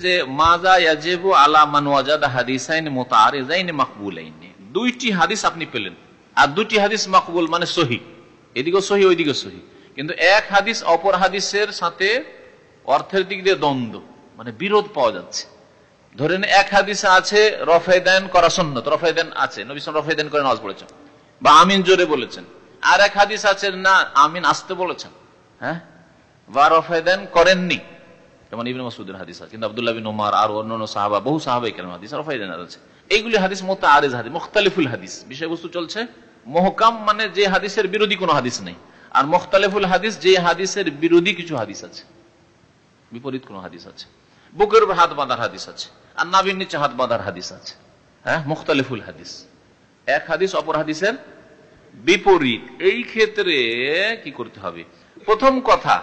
যে মাজা ইয়াজেবু আলা মান ওয়াজাদ হাদিসাইন মুতারিজাইন মাকবুলাইন। দুইটি হাদিস আপনি পেলেন। আর দুটি হাদিস মাকবুল মানে সহি। এদিকে সহি ওইদিকে সহি। কিন্তু এক হাদিস অপর হাদিসের সাথে অর্থের দিক দিয়ে দ্বন্দ্ব মানে বিরোধ পাওয়া যাচ্ছে। ধরেন এক হাদিসে আছে রফেদান করা সন্ন্যত রফেদান আছে নবিসম রফেদান করে নামাজ পড়েছেন। বা আমিন জোরে বলেছেন। আর এক হাদিস আছে, না, আমিন আসতে বলেছেন। হ্যাঁ? বা রফেদান করেননি। যেমন ইবিন মাসুদের হাদিস আছে। কিন্তু আব্দুল্লাহ বিন ওমার আর অন্যান্য সাহাবা, বহু সাহাবাই কেন হাদিস রফাইদান আছে। এইগুলি হাদিস মতো আরেজ হাদিস, মুখতালিফুল হাদিস। বিষয়বস্তু চলছে মহকাম মানে যে হাদিসের বিরোধী কোনো হাদিস নেই। আর মুখতালিফুল হাদিস, যে হাদিসের বিরোধী কিছু হাদিস আছে। বিপরীত কোন হাদিস আছে। বুকের উপর হাত বাঁধার হাদিস আছে। আর নাবির নিচে হাত বাঁধার হাদিস আছে। হ্যাঁ মুখতালিফুল হাদিস। এক হাদিস, অপর হাদিসের বিপরীত। এই ক্ষেত্রে কি করতে হবে? প্রথম কথা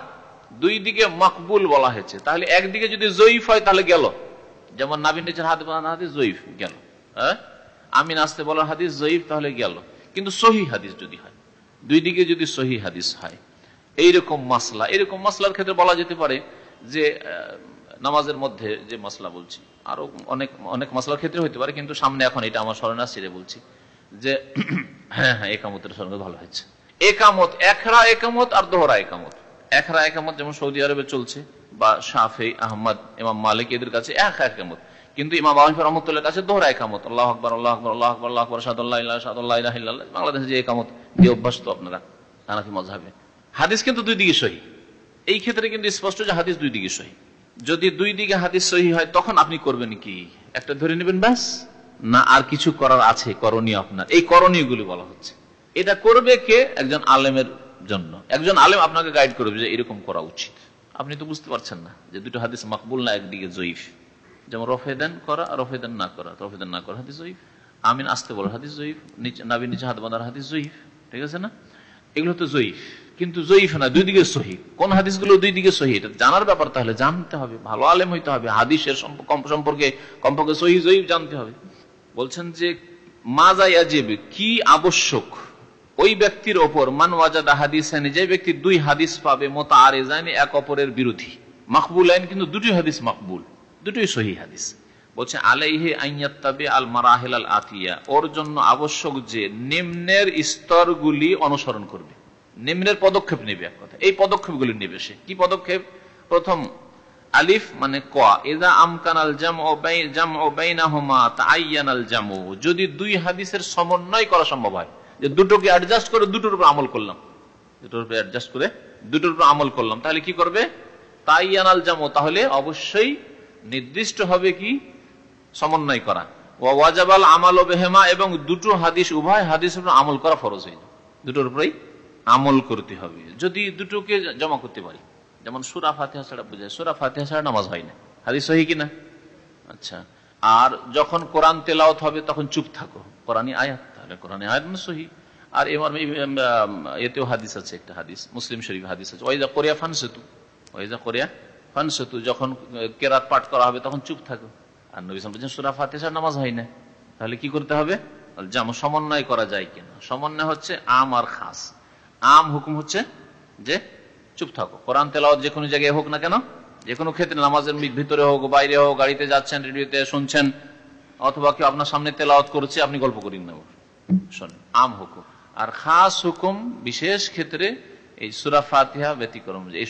দুই দিকে মকবুল বলা হয়েছে। তাহলে একদিকে যদি জয়ীফ হয়, তাহলে গেল। যেমন নাবিন নিচের হাত হাদিস জয়ীফ, গেল। হ্যাঁ? আমি নাচতে বলার হাদিস জয়ীফ, তাহলে গেল। কিন্তু সহি হাদিস যদি হয়, দুই দিকে যদি সহি হাদিস হয়, এইরকম মাসলা, এরকম মাসলার ক্ষেত্রে বলা যেতে পারে যে নামাজের মধ্যে যে মশলা বলছি, আরও অনেক অনেক মশলার ক্ষেত্রে হইতে পারে, কিন্তু সামনে এখন এটা আমার স্মরণ আসছে বলছি যে হ্যাঁ হ্যাঁ একামতের সঙ্গে ভালো হয়েছে। একামত, একরা একামত আর দোহরা একামত। একরা একামত যেমন সৌদি আরবে চলছে, বা শাফে, আহমদ, ইমাম মালিক এদের কাছে এক একামত কিন্তু ইমাম আহমদ রহমতুল্লাহ কাছে দোহরা একামত আল্লাহ আকবর আল্লাহ আকবর আল্লাহ আকবর আল্লাহ আকবর সাদুল্লাহ সাদুল্লাহ বাংলাদেশে যে একামত দিয়ে অভ্যাস তো আপনারা, হানাফি মজাবে হাদিস কিন্তু দুই দিকে সহি। এই ক্ষেত্রে কিন্তু স্পষ্ট যে হাদিস দুই দিকে সহি। যদি দুই দিকে হাদিস সহি হয়, তখন আপনি করবেন কি? একটা ধরে নেবেন, ব্যাস। না, আর কিছু করার আছে, করণীয় আপনার। এই করণীয় গুলি বলা হচ্ছে। এটা করবে কে? একজন আলেমের জন্য। একজন আলেম আপনাকে গাইড করবে যে এরকম করা উচিত। আপনি তো বুঝতে পারছেন না যে দুটো হাদিস মাকবুল না, একদিকে জয়ীফ। যেমন রফেদান করা রফেদান না করা। রফেদান না করা হাদিস জয়ীফ। আমিন আসতে বলার হাদিস জয়ীফ। নাবির নিচে হাত বাঁধার হাদিস জয়ীফ। ঠিক আছে না? এগুলো তো জয়ীফ। কিন্তু জয়ীফ না, দুই দিকে সহি। কোন হাদিসগুলো দুই দিকে সহি? জানার ব্যাপার তাহলে জানতে হবে। ভালো আলেম হইতে হবে। হাদিসের সম্পর্কে কমপক্ষে সহি জয়ীফ জানতে হবে। বলছেন যে মাজা ইয়াজিব কি আবশ্যক ওই ব্যক্তির ওপর মান হাদিস যে ব্যক্তি দুই হাদিস পাবে মোতা আর এক অপরের বিরোধী। মাকবুল আইন কিন্তু দুটি হাদিস মাকবুল দুটোই সহি হাদিস। বলছে, আলাইহে আইয়াত্তাবে আল মারাহেল আল আতিয়া, ওর জন্য আবশ্যক যে নিম্নের স্তরগুলি অনুসরণ করবে। নিম্নের পদক্ষেপ নেবে এক কথা এই পদক্ষেপগুলি নেবে সে। কি পদক্ষেপ? প্রথম, আলিফ মানে ক। এদা আমকান আল জাম ও জাম ও বাইনাহুমা, তাআইয়ান আল জামু যদি দুই হাদিসের সমন্বয় করা সম্ভব হয় যে দুটোকে অ্যাডজাস্ট করে দুটোর উপর আমল করলাম। দুটোর উপর অ্যাডজাস্ট করে দুটোর উপর আমল করলাম। তাহলে কি করবে? তাই আনাল জামু, তাহলে অবশ্যই নির্দিষ্ট হবে কি? সমন্বয় করা। ওয়াজাবাল আমাল বেহেমা, এবং দুটো হাদিস, উভয় হাদিস উপর আমল করা ফরজ যায় দুটোর উপরেই আমল করতে হবে। যদি দুটোকে জমা করতে পারি। যেমন সুরা ফাতেহা ছাড়া বোঝায়। সুরা ফাতেহা ছাড়া নামাজ হয় না। হাদিস সহি কিনা আচ্ছা। আর যখন কোরআন তেলাওত হবে, তখন চুপ থাকো। কোরআনই আয়াত। তাহলে কোরআনে মানে সহি? আর এতেও হাদিস আছে, একটা হাদিস, মুসলিম শরীফ হাদিস আছে। ওইজা কোরিয়া ফানসেতু ওইজা কোরিয়া ফানসেতু, যখন কেরাত পাঠ করা হবে তখন চুপ থাকো। আর নবী বলছেন, সুরা ফাতেহা নামাজ হয় না। তাহলে কি করতে হবে? যেমন সমন্বয় করা যায় কিনা? সমন্বয় হচ্ছে আম আর খাস। আম হুকুম হচ্ছে যে চুপ থাকো। কোরআন তেলাওয়াত যে কোনো জায়গায় হোক না কেন, যে কোনো ক্ষেত্রে, নামাজের ভিতরে হোক, বাইরে হোক, গাড়িতে যাচ্ছেন, রেডিওতে শুনছেন, অথবা কেউ আপনার সামনে তেলাওয়াত করেছে, আপনি গল্প করি নেব শোনেন, আম হুকুম। আর খাস হুকুম বিশেষ ক্ষেত্রে এই ব্যতিক্রম এই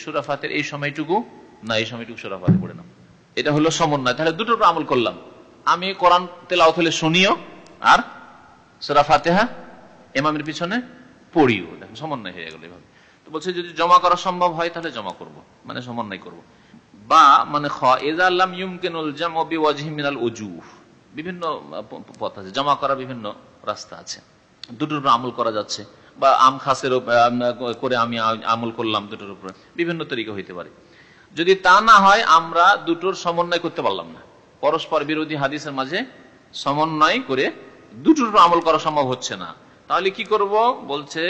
এই সময়টুকু না, এই সময়টুকু পড়ে না এটা হলো সমন্বয়। তাহলে আমল করলাম। আমি কোরআন শুনিও, আর এমামের পিছনে পড়িও। সমন্বয় হয়ে গেল এভাবে। তো বলছে, যদি জমা করা সম্ভব হয়, তাহলে জমা করব। মানে সমন্বয় করব। বা মানে বিভিন্ন পথ আছে। জমা করা বিভিন্ন রাস্তা আছে। দুটোর উপর আমল করা যাচ্ছে। বা আম খাসের করে আমি আমল করলাম দুটোর উপরে। বিভিন্ন তরিকা হইতে পারে। যদি তা না হয়, আমরা দুটোর সমন্বয় করতে পারলাম না। পরস্পর বিরোধী হাদিসের মাঝে সমন্বয় করে দুটোর উপর আমল করা সম্ভব হচ্ছে না। তাহলে কি করব? বলছে,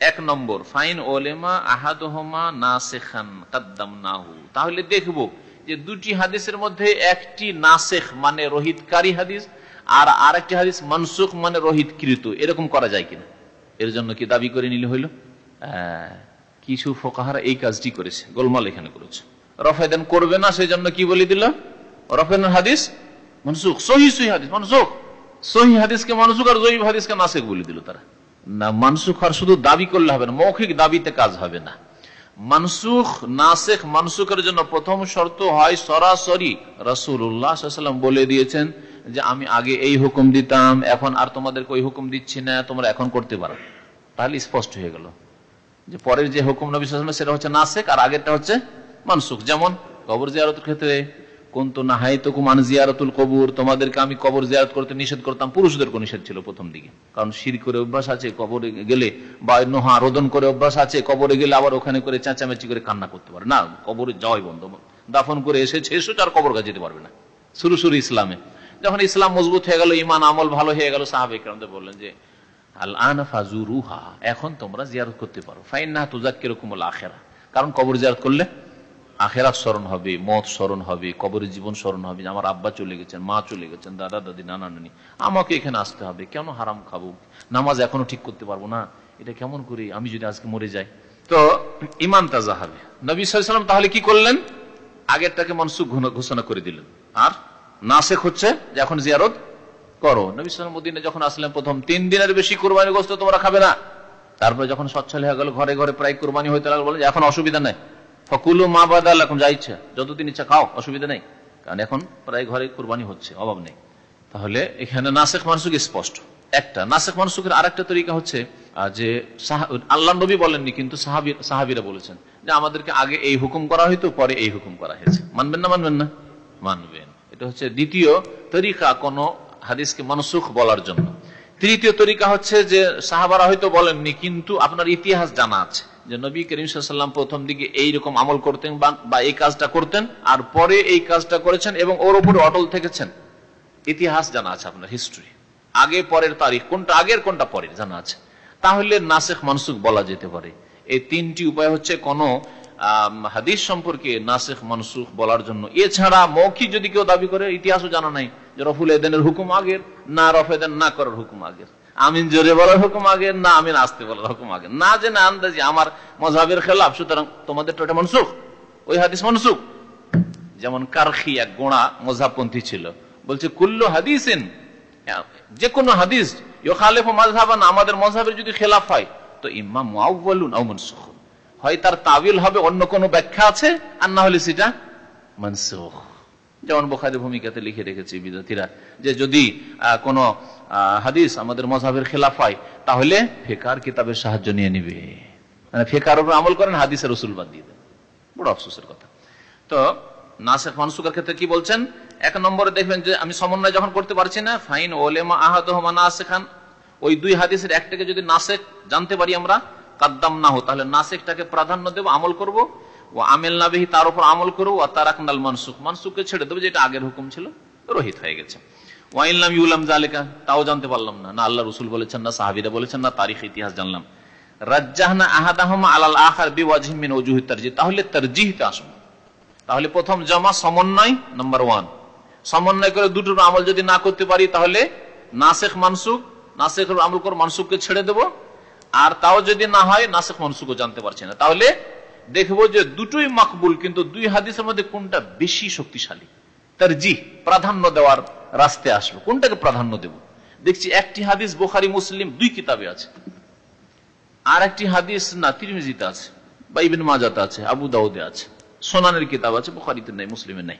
এক নম্বর, ফাইন ওলেমা আহাদহমা না শেখান কাদ্দাম নাহু তাহলে দেখব যে দুটি হাদিসের মধ্যে একটি নাসেখ মানে রোহিতকারী হাদিস আর আরেকটি হাদিস, মনসুখ মানে রোহিতকৃত। এরকম করা যায় কিনা? এর জন্য কি দাবি করে নিলে হইল? কিছু ফোকাহারা এই কাজটি করেছে, গোলমাল এখানে করেছে। রফায়দান করবে না সেই জন্য কি বলে দিল? রফেনের হাদিস, মনসুখ, সহি সহি হাদিস, মনসুখ। সহি হাদিসকে মনসুখ আর জয়ীব হাদিসকে নাসেক বলে দিল তারা। না, মানসুখ আর শুধু দাবি করলে হবে না, মৌখিক দাবিতে কাজ হবে না। মানসুখ, নাসেখ, মানসুখের জন্য প্রথম শর্ত হয় সরাসরি রসুল্লাহাম বলে দিয়েছেন যে আমি আগে এই হুকুম দিতাম, এখন আর তোমাদেরকে ওই হুকুম দিচ্ছি না, তোমরা এখন করতে পারো। তাহলে স্পষ্ট হয়ে গেল। যে পরের যে হুকুম নবী সেটা হচ্ছে নাসেক, আর আগেরটা হচ্ছে মানসুখ। যেমন কবর জিয়ারতের ক্ষেত্রে কোন তো না হাই তো কুমান জিয়ারতুল কবুর, তোমাদেরকে আমি কবর জিয়ারত করতে নিষেধ করতাম পুরুষদেরকে নিষেধ ছিল প্রথম দিকে। কারণ সিঁড়ি করে অভ্যাস আছে, কবরে গেলে বা নোহা রোদন করে অভ্যাস আছে, কবরে গেলে আবার ওখানে করে চেঁচামেচি করে কান্না করতে পারে। না, কবরে যাওয়াই বন্ধ। দাফন করে এসেছে এসে আর কবর কাছে যেতে পারবে না। শুরু শুরু ইসলামে। যখন ইসলাম মজবুত হয়ে গেল ইমান আমল ভালো হয়ে গেল, সাহাবে কেরামদের বললেন যে, আল আন ফাজুরুহা এখন তোমরা জিয়ারত করতে পারো। আখেরা। কারণ কবর জিয়ারত করলে স্মরণ হবে, মত স্মরণ হবে, কবরের জীবন স্মরণ হবে আমার আব্বা চলে গেছেন, মা চলে গেছেন, দাদা, দাদি, নানা, নানি, আমাকে এখানে আসতে হবে, কেন হারাম খাব? নামাজ এখনও ঠিক করতে পারব না, এটা কেমন করি আমি যদি আজকে মরে যাই? তো ইমান তাজা হবে। নবী সাল্লাম তাহলে কি করলেন? আগেরটাকে মনসুখ ঘোষণা করে দিলেন। আর? নাসেক হচ্ছে যে এখন জিয়ারত করো। নবী সাল্লাম যখন আসলেন প্রথম তিন দিনের বেশি কোরবানি গোস্ত তোমরা খাবে না। তারপরে যখন সচ্ছল হয়ে গেল, ঘরে ঘরে প্রায় কোরবানি হইতে লাগল, বলে এখন অসুবিধা নেই। ফকুলু মা বাদাল এখন যা ইচ্ছা, যতদিন ইচ্ছা খাও, অসুবিধা নেই। কারণ এখন প্রায় ঘরে কোরবানি হচ্ছে, অভাব নেই। তাহলে এখানে নাসেক মানসুক স্পষ্ট। একটা নাসেক মানসুকের আর একটা তরিকা হচ্ছে যে আল্লাহ নবী বলেননি, কিন্তু সাহাবিরা বলেছেন যে আমাদেরকে আগে এই হুকুম করা হইতো, পরে এই হুকুম করা হয়েছে। মানবেন না মানবেন না? মানবেন। এটা হচ্ছে দ্বিতীয় তরিকা কোন হাদিসকে মানসুখ বলার জন্য। তৃতীয় তরিকা হচ্ছে যে সাহাবারা হয়তো বলেননি, কিন্তু আপনার ইতিহাস জানা আছে যে নবী করিম সাল্লাম প্রথম দিকে এইরকম আমল করতেন বা এই কাজটা করতেন, আর পরে এই কাজটা করেছেন এবং ওর উপরে অটল থেকেছেন। ইতিহাস জানা আছে আপনার হিস্ট্রি আগে পরের তারিখ, কোনটা আগের, কোনটা পরের জানা আছে। তাহলে নাসেখ মানসুখ বলা যেতে পারে। এই তিনটি উপায় হচ্ছে কোন হাদিস সম্পর্কে নাসেখ মনসুখ বলার জন্য। এছাড়া মৌখিক যদি কেউ দাবি করে, ইতিহাসও জানা নাই যে রফুল এদেনের হুকুম আগের, না রফেদেন না করার হুকুম আগের। আমিন জোরে বলার হুকুম আগে না আমিন আসতে বলার হুকুম আগে না যে না আন্দাজি আমার মজাবের খেলাফ, সুতরাং তোমাদের তো এটা মনসুখ, ওই হাদিস মনসুখ। যেমন কারখি এক গোড়া, মজাবপন্থী ছিল। বলছে, কুল্লু হাদিসেন যে কোনো হাদিস ইয়োখালেফ মাজহাবান আমাদের মজাবের যদি খেলাফ হয়, তো ইমাম মুআউয়ালুন আও মনসুখ। হয় তার তাবিল হবে, অন্য কোনো ব্যাখ্যা আছে? আর না হলে সেটা মনসুখ। যেমন বোখারি ভূমিকাতে লিখে রেখেছি বিদ্যার্থীরা, যে যদি কোন হাদিস আমাদের মজাবের খেলাফ হয়, তাহলে ফেকার কিতাবের সাহায্য নিয়ে নিবে। মানে ফেকার উপর আমল করেন, হাদিসের রসুল বাদ দিয়ে দেন। বড় আফসোসের কথা। তো নাসেখ মানসুকের ক্ষেত্রে কি বলছেন? এক নম্বরে দেখবেন যে আমি সমন্বয় যখন করতে পারছি না, ফাইন ওলেমা আহাদ নাসেখান। ওই দুই হাদিসের একটাকে যদি নাসেক জানতে পারি আমরা কাদ্দাম না হো তাহলে নাসেকটাকে প্রাধান্য দেবো, আমল করব। ও আমেল নাবিহি, তার উপর আমল করব। আর তার আকনাল মানসুক মানসুককে ছেড়ে দেবো, যেটা আগের হুকুম ছিল, রোহিত হয়ে গেছে। তাও জানতে পারলাম না। আল্লাহ রসুল বলেছেন, না সাহাবিরা বলেছেন, না তারিখ, ইতিহাস জানলাম। তারজি তাহলে তাহলে প্রথম জমা সমন্বয় নাম্বার ওয়ান। সমন্বয় করে দুটোর আমল যদি না করতে পারি, তাহলে নাসেখ মানসুক নাসেখ আমল করে মানসুককে ছেড়ে দেব। আর তাও যদি না হয়, নাসেখ মানসুকও জানতে পারছি না। তাহলে দেখব যে দুটোই মাকবুল, কিন্তু দুই হাদিসের মধ্যে কোনটা বেশি শক্তিশালী? তার জি প্রাধান্য দেওয়ার রাস্তায় আসবে কোনটাকে প্রাধান্য দেব? দেখছি একটি হাদিস বোখারি, মুসলিম, দুই কিতাবে আছে। আর একটি হাদিস না, তিরমিজিতে আছে বা ইবিন মাজাতে আছে, আবু দাউদে আছে। সোনানের কিতাব আছে, বোখারিতে নাই মুসলিমের নাই।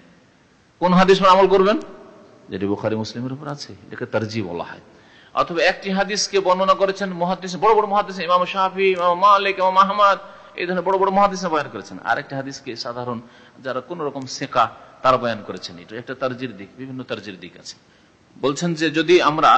কোন হাদিস আমল করবেন? যেটি বোখারি, মুসলিমের উপর আছে। এটাকে তারজি বলা হয়। অথবা একটি হাদিসকে বর্ণনা করেছেন মহাদিস, বড় বড় মহাদিস, ইমাম শাহি ইমাম মালিক, ইমাম আহমদ, এই ধরনের বড় বড় মহাদিস বয়ান করেছেন। আর একটা হাদিসকে সাধারণ যারা কোন রকম শেখা তারা বয়ান করেছেন। এটা একটা তার্জির দিক, বিভিন্ন তার্জির দিক আছে। বলছেন যে যদি আমরা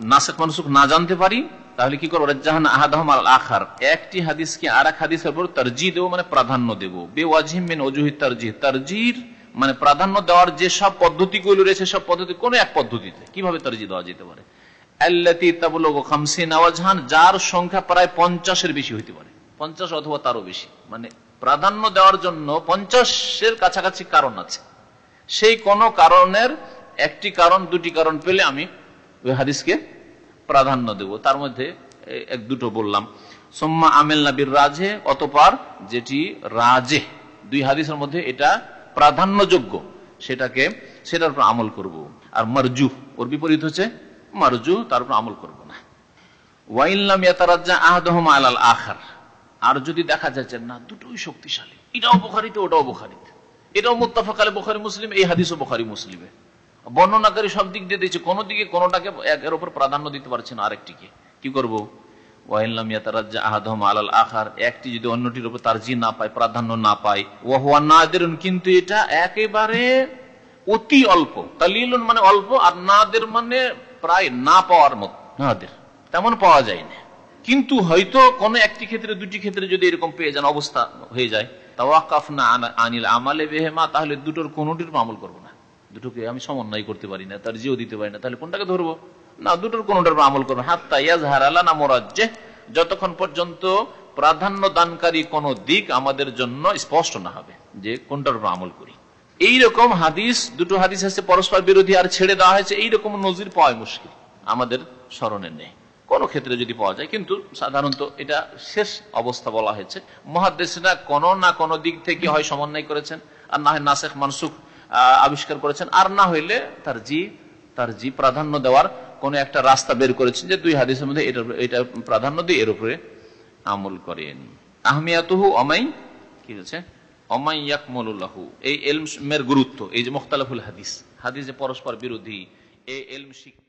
নাসেক মানুষক না জানতে পারি, তাহলে কি করব? রাজ্জাহান আহাদাহম আল আখার। একটি হাদিসকে আর এক হাদিসের উপর তার্জি দেবো মানে প্রাধান্য দেবো। বেওয়াজিমিন অজুহি তার্জি তার্জির মানে প্রাধান্য দেওয়ার যে সব পদ্ধতিগুলো রয়েছে, সব পদ্ধতি কোন এক পদ্ধতিতে। কীভাবে তার্জি দেওয়া যেতে পারে? যার সংখ্যা প্রায় পঞ্চাশের বেশি হইতে পারে। পঞ্চাশ অথবা তারও বেশি। মানে প্রাধান্য দেওয়ার জন্য পঞ্চাশের কাছাকাছি কারণ আছে। সেই কোন কারণের একটি কারণ, দুটি কারণ পেলে আমি ওই হাদিসকে প্রাধান্য দেব। তার মধ্যে এক দুটো বললাম। সোম্মা আমেল নাবির রাজে, অতপার যেটি রাজে। দুই হাদিসের মধ্যে এটা প্রাধান্যযোগ্য। সেটাকে, সেটার উপর আমল করব। আর মারজু, ওর বিপরীত হচ্ছে মারজু, তার উপর আমল করব না। ওয়াইল্লাম ইয়াতারাজ্জা আহাদহম আলাল আখার। আর যদি দেখা যাচ্ছে না, দুটোই শক্তিশালী, এটাও বোখারিতে, ওটাও বোখারিতে। এটাও মুত্তাফাকালে বোখারি মুসলিম, এই হাদিসও বোখারি মুসলিমে। বর্ণনাকারী সব দিক দিয়ে দিচ্ছে কোনো দিকে কোনোটাকে একের ওপর প্রাধান্য দিতে পারছে না আরেকটিকে। কি করব? ওয়াইল্লাম ইয়াতারাজ্জা আহাদহম আলাল আখার, একটি যদি অন্যটির উপর তার জি না পায়, প্রাধান্য না পায় ওয়াহুয়া নাদের কিন্তু এটা একেবারে অতি অল্প তালিলুন মানে অল্প, আর নাদের মানে প্রায় না পাওয়ার মতো। নাদের। তেমন পাওয়া যায় না কিন্তু হয়তো কোনো একটি ক্ষেত্রে দুটি ক্ষেত্রে যদি এরকম পেয়ে যান অবস্থা হয়ে যায় তাওয়াকাফ না আনিল আমালে বেহেমা তাহলে দুটোর কোনোটির আমল করব না। দুটোকে আমি সমন্বয় করতে পারি না তার জিও দিতে পারি না তাহলে কোনটাকে ধরবো? না দুটোর কোনোটার আমল করব হাত্তা ইয়াজহার আলা না মোরাজ্জে যতক্ষণ পর্যন্ত প্রাধান্য দানকারী কোন দিক আমাদের জন্য স্পষ্ট না হবে যে কোনটার উপর আমল করি। এইরকম হাদিস, দুটো হাদিস আছে পরস্পর বিরোধী, আর ছেড়ে দেওয়া হয়েছে, এইরকম নজির পাওয়া মুশকিল। আমাদের স্মরণে নেই। কোন ক্ষেত্রে যদি পাওয়া যায়, কিন্তু সাধারণত এটা শেষ অবস্থা বলা হয়েছে। মহাদেশরা কোন না কোন দিক থেকে হয় সমন্বয় করেছেন, আর না হয় নাসেখ মানসুখ আবিষ্কার করেছেন, আর না হইলে তার জি তার জি প্রাধান্য দেওয়ার কোন একটা রাস্তা বের করেছেন যে দুই হাদিসের মধ্যে এটা এটা প্রাধান্য দিয়ে এর উপরে আমল করেন। আহমিয়াতহু অমাই, কি হচ্ছে অমাই ইয়াকমলুল্লাহু এই এলমের গুরুত্ব, এই যে মোখতালাফুল হাদিস হাদিস যে পরস্পর বিরোধী, এই এলম শিক্ষা